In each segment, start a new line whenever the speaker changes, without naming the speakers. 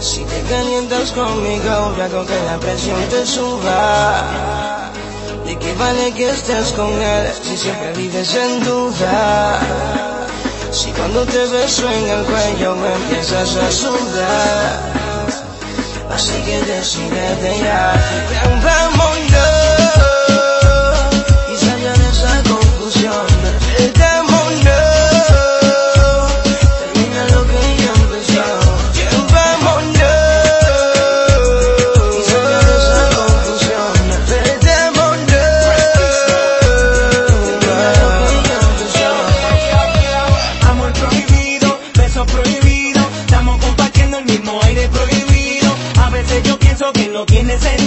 Si te calientas conmigo, ya que la presión te suba. ¿De qué vale que estés con él si siempre vives en duda? Si cuando te beso en el cuello me empiezas a sudar. Así que decídete ya. no tiene sentido.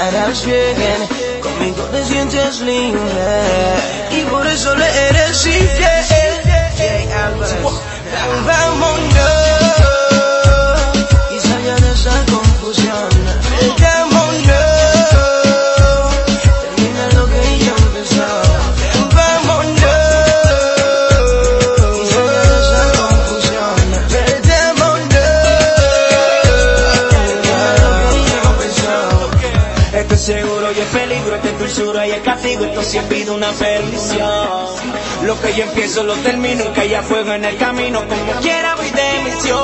Harás bien, conmigo te sientes libre y por eso le eres infiel.
Seguro y el peligro, este dulzura y el castigo, esto sí ha una perdición. Lo que yo empiezo lo termino, que haya fuego en el camino, como quiera voy de misión.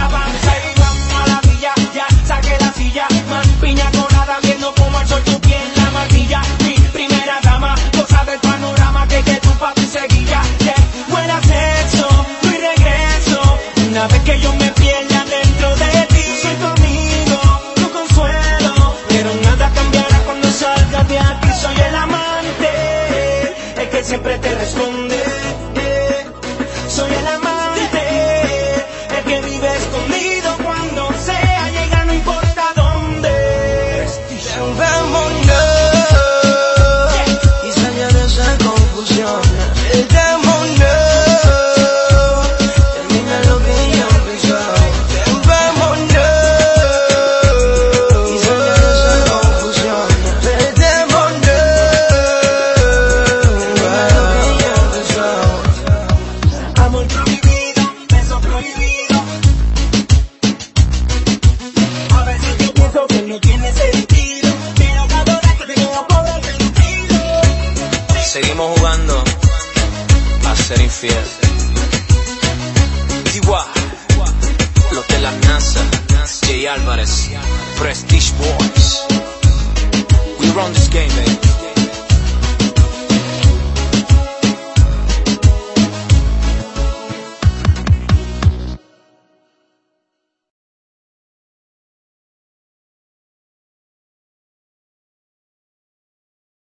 Avanza y vamos a la villa, ya saqué la silla, más piña colada, viendo como el sol tu piel la martilla. Mi primera dama, cosa del panorama, que que tu papi seguía, yeah. buena sexo, y regreso, una vez que yo siempre te responde,
Seguimos jugando a ser infiel. Tiwa, los de la NASA, Jay Álvarez, Prestige Boys. We run the